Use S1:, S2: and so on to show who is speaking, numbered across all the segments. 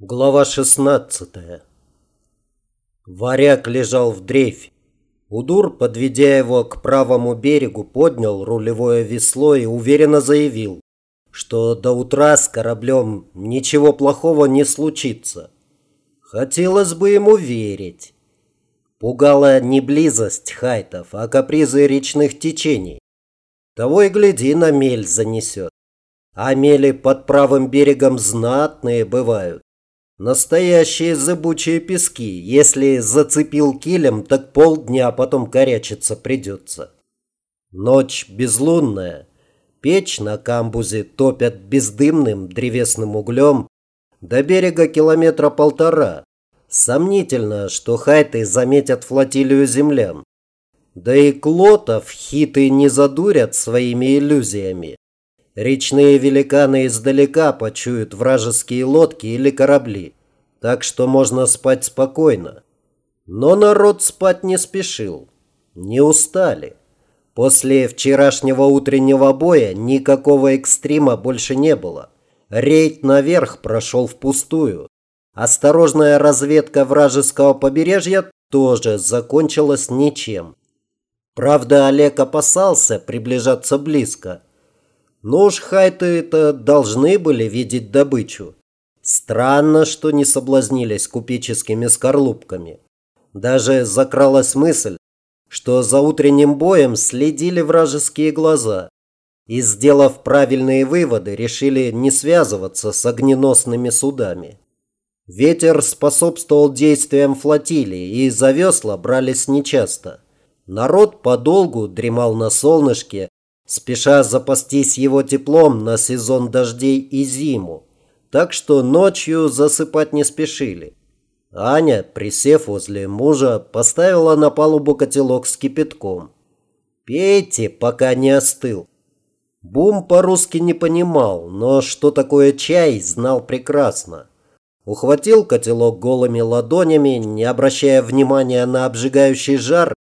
S1: Глава 16 Варяг лежал в дрейфе. Удур, подведя его к правому берегу, поднял рулевое весло и уверенно заявил, что до утра с кораблем ничего плохого не случится. Хотелось бы ему верить. Пугала не близость хайтов, а капризы речных течений. Того и гляди, на мель занесет. А мели под правым берегом знатные бывают. Настоящие зыбучие пески. Если зацепил килем, так полдня потом корячиться придется. Ночь безлунная. Печь на камбузе топят бездымным древесным углем. До берега километра полтора. Сомнительно, что хайты заметят флотилию землян. Да и клотов хиты не задурят своими иллюзиями. Речные великаны издалека почуют вражеские лодки или корабли, так что можно спать спокойно. Но народ спать не спешил, не устали. После вчерашнего утреннего боя никакого экстрима больше не было. Рейд наверх прошел впустую. Осторожная разведка вражеского побережья тоже закончилась ничем. Правда, Олег опасался приближаться близко – ну уж хайты-то должны были видеть добычу. Странно, что не соблазнились купеческими скорлупками. Даже закралась мысль, что за утренним боем следили вражеские глаза и, сделав правильные выводы, решили не связываться с огненосными судами. Ветер способствовал действиям флотилии, и за весла брались нечасто. Народ подолгу дремал на солнышке, спеша запастись его теплом на сезон дождей и зиму, так что ночью засыпать не спешили. Аня, присев возле мужа, поставила на палубу котелок с кипятком. «Пейте, пока не остыл». Бум по-русски не понимал, но что такое чай, знал прекрасно. Ухватил котелок голыми ладонями, не обращая внимания на обжигающий жар,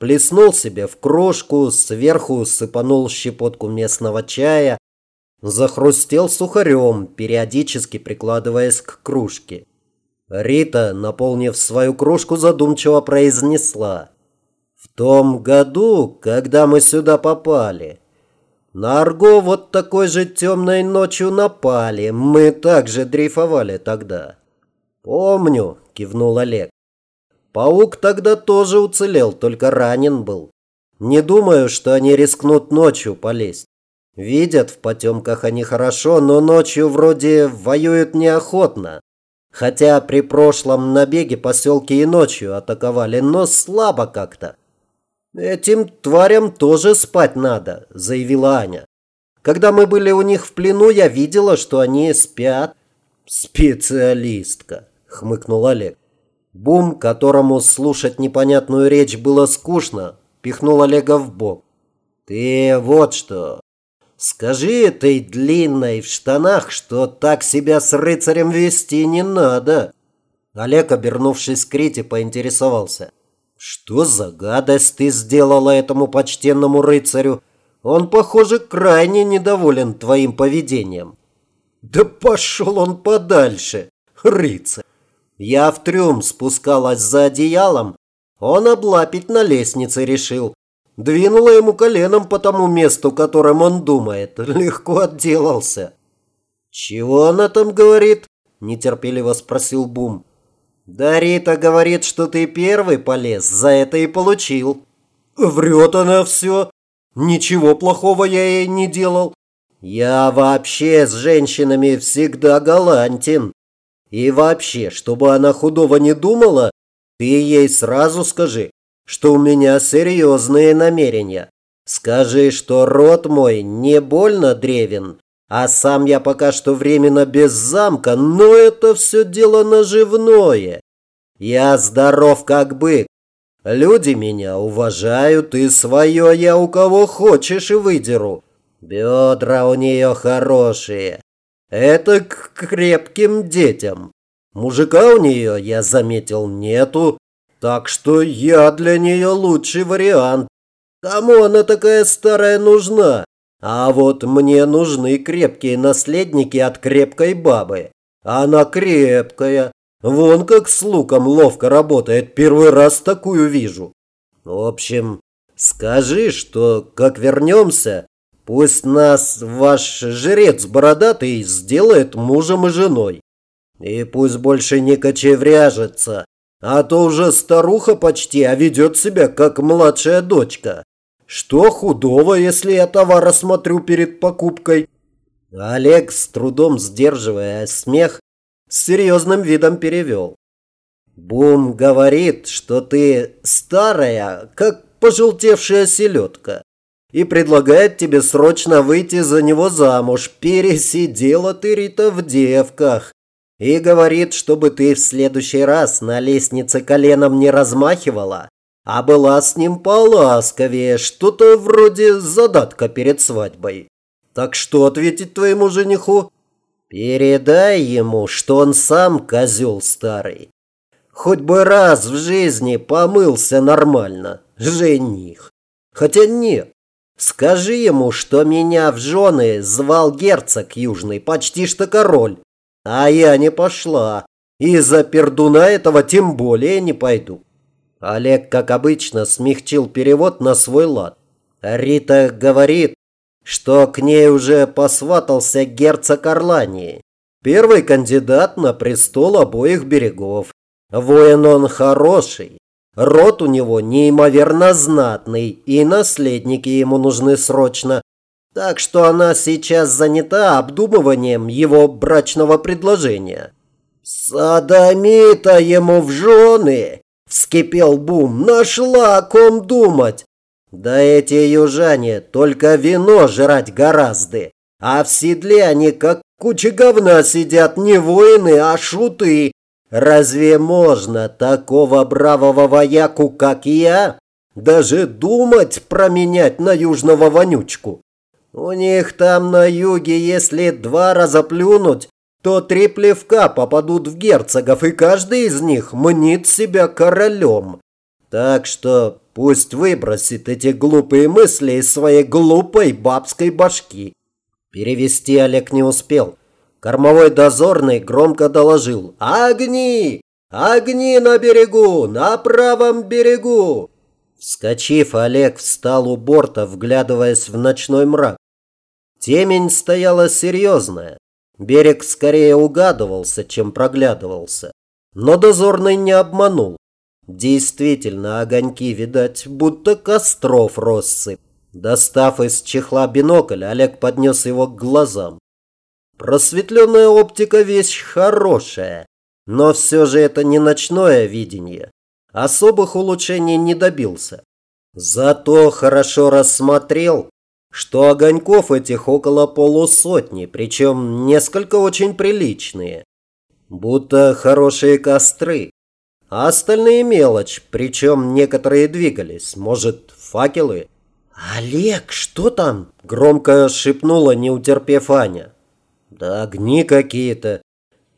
S1: Плеснул себе в кружку, сверху сыпанул щепотку местного чая, захрустел сухарем, периодически прикладываясь к кружке. Рита, наполнив свою кружку, задумчиво произнесла. «В том году, когда мы сюда попали, на Арго вот такой же темной ночью напали, мы также дрейфовали тогда». «Помню», – кивнул Олег. Паук тогда тоже уцелел, только ранен был. Не думаю, что они рискнут ночью полезть. Видят в потемках они хорошо, но ночью вроде воюют неохотно. Хотя при прошлом набеге поселки и ночью атаковали, но слабо как-то. «Этим тварям тоже спать надо», – заявила Аня. «Когда мы были у них в плену, я видела, что они спят». «Специалистка», – хмыкнул Олег. Бум, которому слушать непонятную речь было скучно, пихнул Олега в бок. «Ты вот что, скажи этой длинной в штанах, что так себя с рыцарем вести не надо». Олег, обернувшись к Рите, поинтересовался. «Что за гадость ты сделала этому почтенному рыцарю? Он, похоже, крайне недоволен твоим поведением». «Да пошел он подальше, рыцарь!» Я в трюм спускалась за одеялом. Он облапить на лестнице решил. Двинула ему коленом по тому месту, которым он думает. Легко отделался. «Чего она там говорит?» – нетерпеливо спросил Бум. «Да Рита говорит, что ты первый полез, за это и получил». «Врет она все. Ничего плохого я ей не делал». «Я вообще с женщинами всегда галантен», и вообще, чтобы она худого не думала, ты ей сразу скажи, что у меня серьезные намерения. Скажи, что рот мой не больно древен, а сам я пока что временно без замка, но это все дело наживное. Я здоров как бык. Люди меня уважают, и свое я у кого хочешь и выдеру. Бедра у нее хорошие. Это к крепким детям. Мужика у нее, я заметил, нету, так что я для нее лучший вариант. Кому она такая старая нужна? А вот мне нужны крепкие наследники от крепкой бабы. Она крепкая. Вон как с луком ловко работает. Первый раз такую вижу. В общем, скажи, что как вернемся, пусть нас ваш жрец бородатый сделает мужем и женой. И пусть больше не кочевряжется, а то уже старуха почти, а ведет себя как младшая дочка. Что худого, если я товар осмотрю перед покупкой? Олег, с трудом сдерживая смех, с серьезным видом перевел. Бум говорит, что ты старая, как пожелтевшая селедка, и предлагает тебе срочно выйти за него замуж. Пересидела ты, Рита, в девках. И говорит, чтобы ты в следующий раз на лестнице коленом не размахивала, а была с ним поласковее, что-то вроде задатка перед свадьбой. Так что ответить твоему жениху? Передай ему, что он сам козел старый. Хоть бы раз в жизни помылся нормально, жених. Хотя нет, скажи ему, что меня в жены звал герцог южный, почти что король. А я не пошла. И за пердуна этого тем более не пойду. Олег, как обычно, смягчил перевод на свой лад. Рита говорит, что к ней уже посватался герцог Орлании. Первый кандидат на престол обоих берегов. Воин он хороший. Род у него неимоверно знатный, и наследники ему нужны срочно. Так что она сейчас занята обдумыванием его брачного предложения. «Садомита ему в жены!» – вскипел Бум. «Нашла о ком думать!» «Да эти южане только вино жрать гораздо, а в седле они как куча говна сидят, не воины, а шуты. Разве можно такого бравого вояку, как я, даже думать променять на южного вонючку?» У них там на юге, если два раза плюнуть, то три плевка попадут в герцогов, и каждый из них мнит себя королем. Так что пусть выбросит эти глупые мысли из своей глупой бабской башки. Перевести Олег не успел. Кормовой дозорный громко доложил «Огни! Огни на берегу! На правом берегу!» Вскочив, Олег встал у борта, вглядываясь в ночной мрак. Темень стояла серьезная. Берег скорее угадывался, чем проглядывался. Но дозорный не обманул. Действительно, огоньки, видать, будто костров россыпь. Достав из чехла бинокль, Олег поднес его к глазам. Просветленная оптика вещь хорошая, но все же это не ночное видение. Особых улучшений не добился. Зато хорошо рассмотрел, что огоньков этих около полусотни, причем несколько очень приличные. Будто хорошие костры. А остальные мелочь, причем некоторые двигались, может, факелы. «Олег, что там?» – громко шепнула, не утерпев Аня. «Да огни какие-то.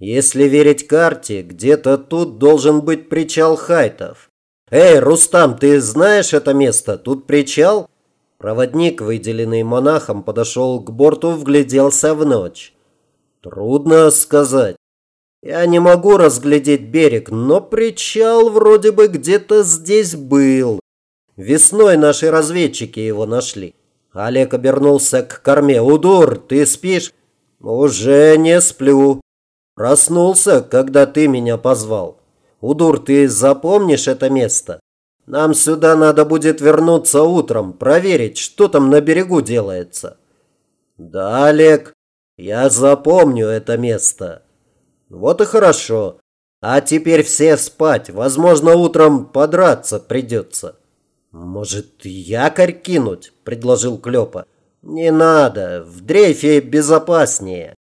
S1: Если верить карте, где-то тут должен быть причал хайтов. Эй, Рустам, ты знаешь это место? Тут причал?» Проводник, выделенный монахом, подошел к борту, вгляделся в ночь. Трудно сказать. Я не могу разглядеть берег, но причал вроде бы где-то здесь был. Весной наши разведчики его нашли. Олег обернулся к корме. «Удур, ты спишь?» «Уже не сплю. Проснулся, когда ты меня позвал. Удур, ты запомнишь это место?» Нам сюда надо будет вернуться утром, проверить, что там на берегу делается. Да, Олег, я запомню это место. Вот и хорошо. А теперь все спать. Возможно, утром подраться придется. Может, якорь кинуть? Предложил Клёпа. Не надо, в дрейфе безопаснее.